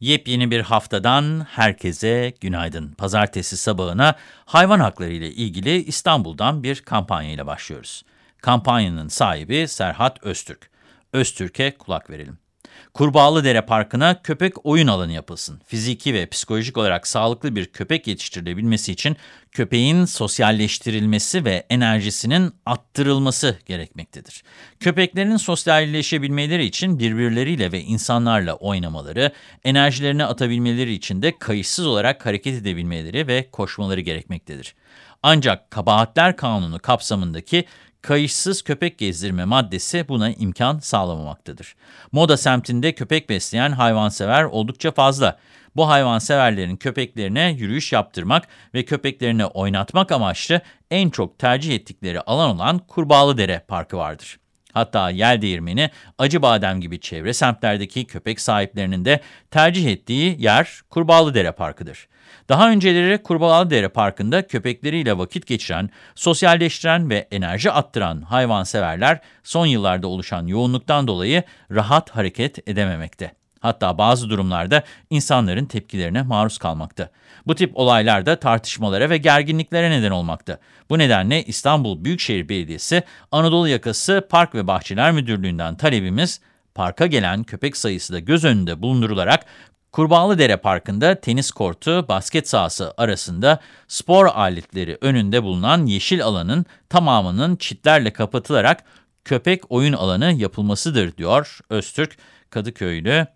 Yepyeni bir haftadan herkese günaydın. Pazartesi sabahına hayvan hakları ile ilgili İstanbul'dan bir kampanya ile başlıyoruz. Kampanyanın sahibi Serhat Öztürk. Öztürk'e kulak verelim. Kurbağalıdere Parkı'na köpek oyun alanı yapılsın. Fiziki ve psikolojik olarak sağlıklı bir köpek yetiştirilebilmesi için köpeğin sosyalleştirilmesi ve enerjisinin attırılması gerekmektedir. Köpeklerin sosyalleşebilmeleri için birbirleriyle ve insanlarla oynamaları, enerjilerini atabilmeleri için de kayıtsız olarak hareket edebilmeleri ve koşmaları gerekmektedir. Ancak kabahatler kanunu kapsamındaki kayışsız köpek gezdirme maddesi buna imkan sağlamamaktadır. Moda semtinde köpek besleyen hayvansever oldukça fazla. Bu hayvanseverlerin köpeklerine yürüyüş yaptırmak ve köpeklerini oynatmak amaçlı en çok tercih ettikleri alan olan Kurbağalıdere Parkı vardır. Hatta Yeldeğirmeni, Acıbadem gibi çevre semtlerdeki köpek sahiplerinin de tercih ettiği yer Kurbağalıdere Parkı'dır. Daha önceleri Kurbağalıdere Parkı'nda köpekleriyle vakit geçiren, sosyalleştiren ve enerji attıran hayvanseverler son yıllarda oluşan yoğunluktan dolayı rahat hareket edememekte. Hatta bazı durumlarda insanların tepkilerine maruz kalmakta. Bu tip olaylar da tartışmalara ve gerginliklere neden olmakta. Bu nedenle İstanbul Büyükşehir Belediyesi Anadolu Yakası Park ve Bahçeler Müdürlüğü'nden talebimiz, parka gelen köpek sayısı da göz önünde bulundurularak Kurbağalıdere Parkı'nda tenis kortu, basket sahası arasında spor aletleri önünde bulunan yeşil alanın tamamının çitlerle kapatılarak köpek oyun alanı yapılmasıdır, diyor Öztürk Kadıköylü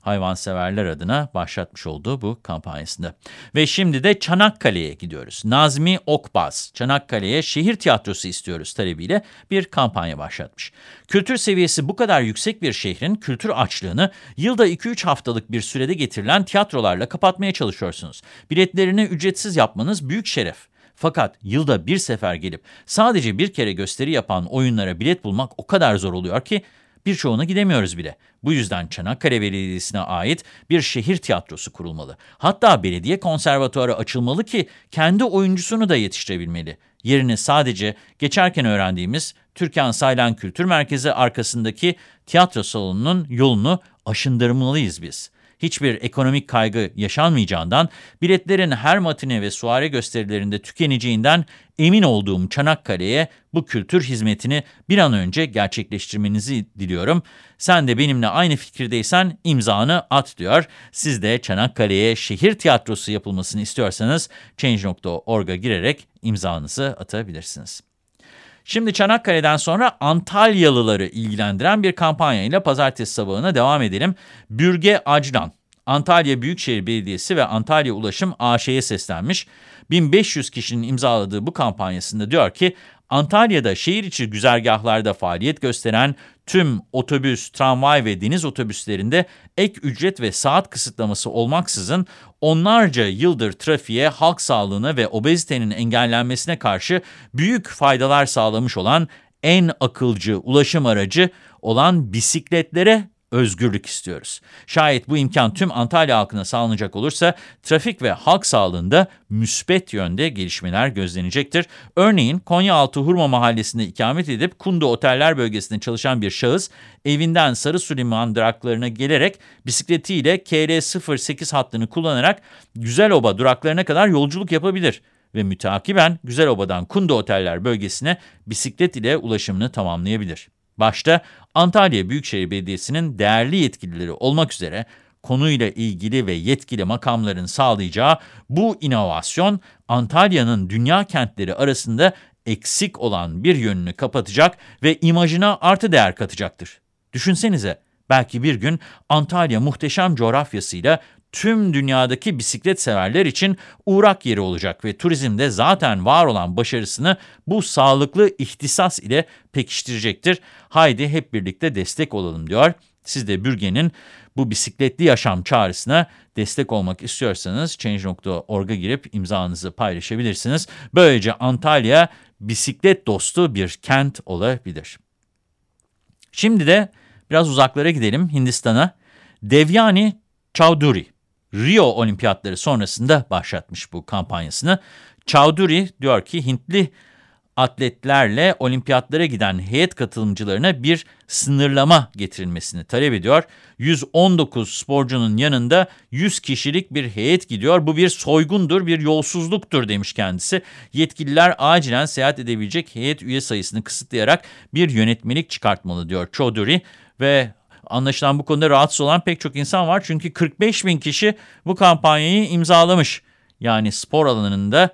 hayvanseverler adına başlatmış olduğu bu kampanyasında. Ve şimdi de Çanakkale'ye gidiyoruz. Nazmi Okbaz, Çanakkale'ye şehir tiyatrosu istiyoruz talebiyle bir kampanya başlatmış. Kültür seviyesi bu kadar yüksek bir şehrin kültür açlığını yılda 2-3 haftalık bir sürede getirilen tiyatrolarla kapatmaya çalışıyorsunuz. Biletlerini ücretsiz yapmanız büyük şeref. Fakat yılda bir sefer gelip sadece bir kere gösteri yapan oyunlara bilet bulmak o kadar zor oluyor ki Birçoğuna gidemiyoruz bile. Bu yüzden Çanakkale Belediyesi'ne ait bir şehir tiyatrosu kurulmalı. Hatta belediye konservatuarı açılmalı ki kendi oyuncusunu da yetiştirebilmeli. Yerini sadece geçerken öğrendiğimiz Türkan Saylan Kültür Merkezi arkasındaki tiyatro salonunun yolunu aşındırmalıyız biz hiçbir ekonomik kaygı yaşanmayacağından, biletlerin her matine ve suare gösterilerinde tükeneceğinden emin olduğum Çanakkale'ye bu kültür hizmetini bir an önce gerçekleştirmenizi diliyorum. Sen de benimle aynı fikirdeysen imzanı at diyor. Siz de Çanakkale'ye şehir tiyatrosu yapılmasını istiyorsanız Change.org'a girerek imzanızı atabilirsiniz. Şimdi Çanakkale'den sonra Antalyalıları ilgilendiren bir kampanya ile pazartesi sabahına devam edelim. Bürge Acdan, Antalya Büyükşehir Belediyesi ve Antalya Ulaşım AŞ'ye seslenmiş. 1500 kişinin imzaladığı bu kampanyasında diyor ki, Antalya'da şehir içi güzergahlarda faaliyet gösteren tüm otobüs, tramvay ve deniz otobüslerinde ek ücret ve saat kısıtlaması olmaksızın onlarca yıldır trafiğe, halk sağlığına ve obezitenin engellenmesine karşı büyük faydalar sağlamış olan en akılcı ulaşım aracı olan bisikletlere özgürlük istiyoruz. Şayet bu imkan tüm Antalya halkına sağlanacak olursa trafik ve halk sağlığında müspet yönde gelişmeler gözlenecektir. Örneğin Konyaaltı Hurma Mahallesi'nde ikamet edip Kundu Oteller bölgesinde çalışan bir şahıs evinden Sarı Süleyman duraklarına gelerek bisikletiyle KR08 hattını kullanarak Güzeloba duraklarına kadar yolculuk yapabilir ve mütakiben Güzeloba'dan Kundu Oteller bölgesine bisiklet ile ulaşımını tamamlayabilir. Başta Antalya Büyükşehir Belediyesi'nin değerli yetkilileri olmak üzere konuyla ilgili ve yetkili makamların sağlayacağı bu inovasyon Antalya'nın dünya kentleri arasında eksik olan bir yönünü kapatacak ve imajına artı değer katacaktır. Düşünsenize, belki bir gün Antalya muhteşem coğrafyasıyla tüm dünyadaki bisiklet severler için uğrak yeri olacak ve turizmde zaten var olan başarısını bu sağlıklı ihtisas ile pekiştirecektir. Haydi hep birlikte destek olalım diyor. Siz de bürgenin bu bisikletli yaşam çağrısına destek olmak istiyorsanız Change.org'a girip imzanızı paylaşabilirsiniz. Böylece Antalya bisiklet dostu bir kent olabilir. Şimdi de biraz uzaklara gidelim Hindistan'a. Devyani Chowdhury Rio Olimpiyatları sonrasında başlatmış bu kampanyasını. Chowdhury diyor ki Hintli atletlerle olimpiyatlara giden heyet katılımcılarına bir sınırlama getirilmesini talep ediyor. 119 sporcunun yanında 100 kişilik bir heyet gidiyor. Bu bir soygundur, bir yolsuzluktur demiş kendisi. Yetkililer acilen seyahat edebilecek heyet üye sayısını kısıtlayarak bir yönetmelik çıkartmalı diyor Chaudhry ve Anlaşılan bu konuda rahatsız olan pek çok insan var. Çünkü 45 bin kişi bu kampanyayı imzalamış. Yani spor alanında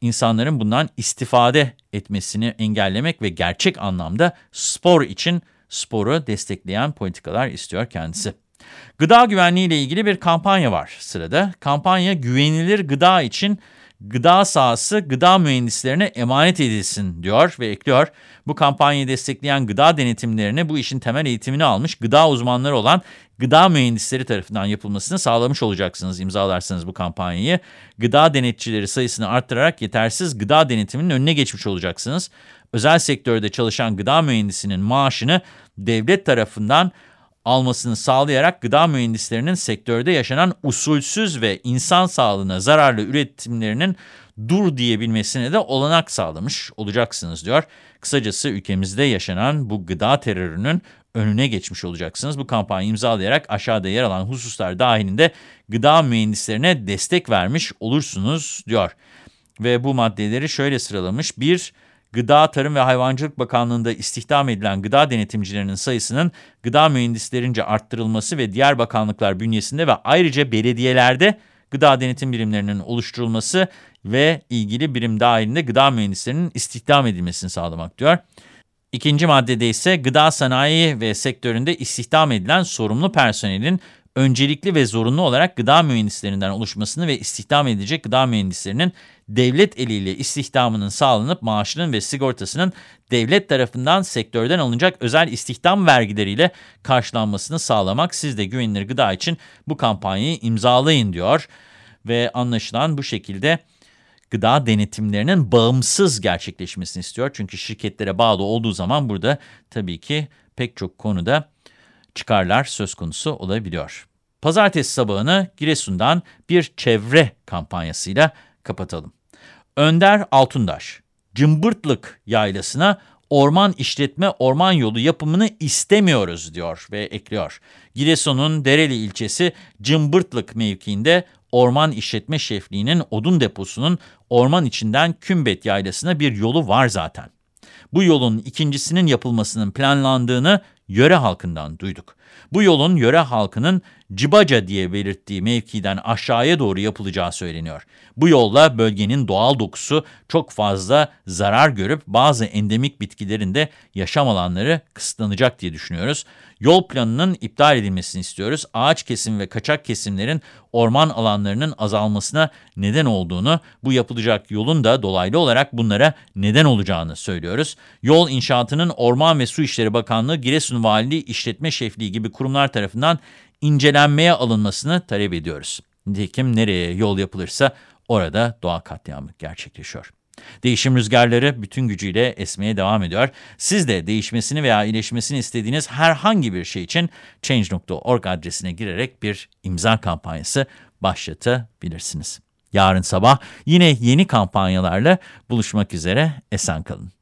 insanların bundan istifade etmesini engellemek ve gerçek anlamda spor için sporu destekleyen politikalar istiyor kendisi. Gıda güvenliği ile ilgili bir kampanya var sırada. Kampanya güvenilir gıda için gıda sahası gıda mühendislerine emanet edilsin diyor ve ekliyor. Bu kampanyayı destekleyen gıda denetimlerini bu işin temel eğitimini almış gıda uzmanları olan gıda mühendisleri tarafından yapılmasını sağlamış olacaksınız imzalarsanız bu kampanyayı. Gıda denetçileri sayısını arttırarak yetersiz gıda denetiminin önüne geçmiş olacaksınız. Özel sektörde çalışan gıda mühendisinin maaşını devlet tarafından almasını sağlayarak gıda mühendislerinin sektörde yaşanan usulsüz ve insan sağlığına zararlı üretimlerinin dur diyebilmesine de olanak sağlamış olacaksınız diyor. Kısacası ülkemizde yaşanan bu gıda terörünün önüne geçmiş olacaksınız. Bu kampanyayı imzalayarak aşağıda yer alan hususlar dahilinde gıda mühendislerine destek vermiş olursunuz diyor. Ve bu maddeleri şöyle sıralamış. 1- Gıda, Tarım ve Hayvancılık Bakanlığı'nda istihdam edilen gıda denetimcilerinin sayısının gıda mühendislerince arttırılması ve diğer bakanlıklar bünyesinde ve ayrıca belediyelerde gıda denetim birimlerinin oluşturulması ve ilgili birim dahilinde gıda mühendislerinin istihdam edilmesini sağlamak diyor. İkinci maddede ise gıda sanayi ve sektöründe istihdam edilen sorumlu personelin öncelikli ve zorunlu olarak gıda mühendislerinden oluşmasını ve istihdam edilecek gıda mühendislerinin devlet eliyle istihdamının sağlanıp maaşının ve sigortasının devlet tarafından sektörden alınacak özel istihdam vergileriyle karşılanmasını sağlamak. Siz de güvenilir gıda için bu kampanyayı imzalayın diyor ve anlaşılan bu şekilde gıda denetimlerinin bağımsız gerçekleşmesini istiyor. Çünkü şirketlere bağlı olduğu zaman burada tabii ki pek çok konuda çıkarlar söz konusu olabiliyor. Pazartesi sabahını Giresun'dan bir çevre kampanyasıyla kapatalım. Önder Altundaş, Cımbırtlık yaylasına orman işletme orman yolu yapımını istemiyoruz diyor ve ekliyor. Giresun'un Dereli ilçesi Cımbırtlık mevkiinde orman işletme şefliğinin odun deposunun orman içinden Kümbet yaylasına bir yolu var zaten. Bu yolun ikincisinin yapılmasının planlandığını yöre halkından duyduk. Bu yolun yöre halkının Cibaca diye belirttiği mevkiden aşağıya doğru yapılacağı söyleniyor. Bu yolla bölgenin doğal dokusu çok fazla zarar görüp bazı endemik bitkilerin de yaşam alanları kısıtlanacak diye düşünüyoruz. Yol planının iptal edilmesini istiyoruz. Ağaç kesim ve kaçak kesimlerin orman alanlarının azalmasına neden olduğunu, bu yapılacak yolun da dolaylı olarak bunlara neden olacağını söylüyoruz. Yol inşaatının Orman ve Su İşleri Bakanlığı, Giresun Valiliği İşletme Şefliği gibi kurumlar tarafından incelenmeye alınmasını talep ediyoruz. Nitekim nereye yol yapılırsa orada doğa katliamı gerçekleşiyor. Değişim rüzgarları bütün gücüyle esmeye devam ediyor. Siz de değişmesini veya iyileşmesini istediğiniz herhangi bir şey için Change.org adresine girerek bir imza kampanyası başlatabilirsiniz. Yarın sabah yine yeni kampanyalarla buluşmak üzere. Esen kalın.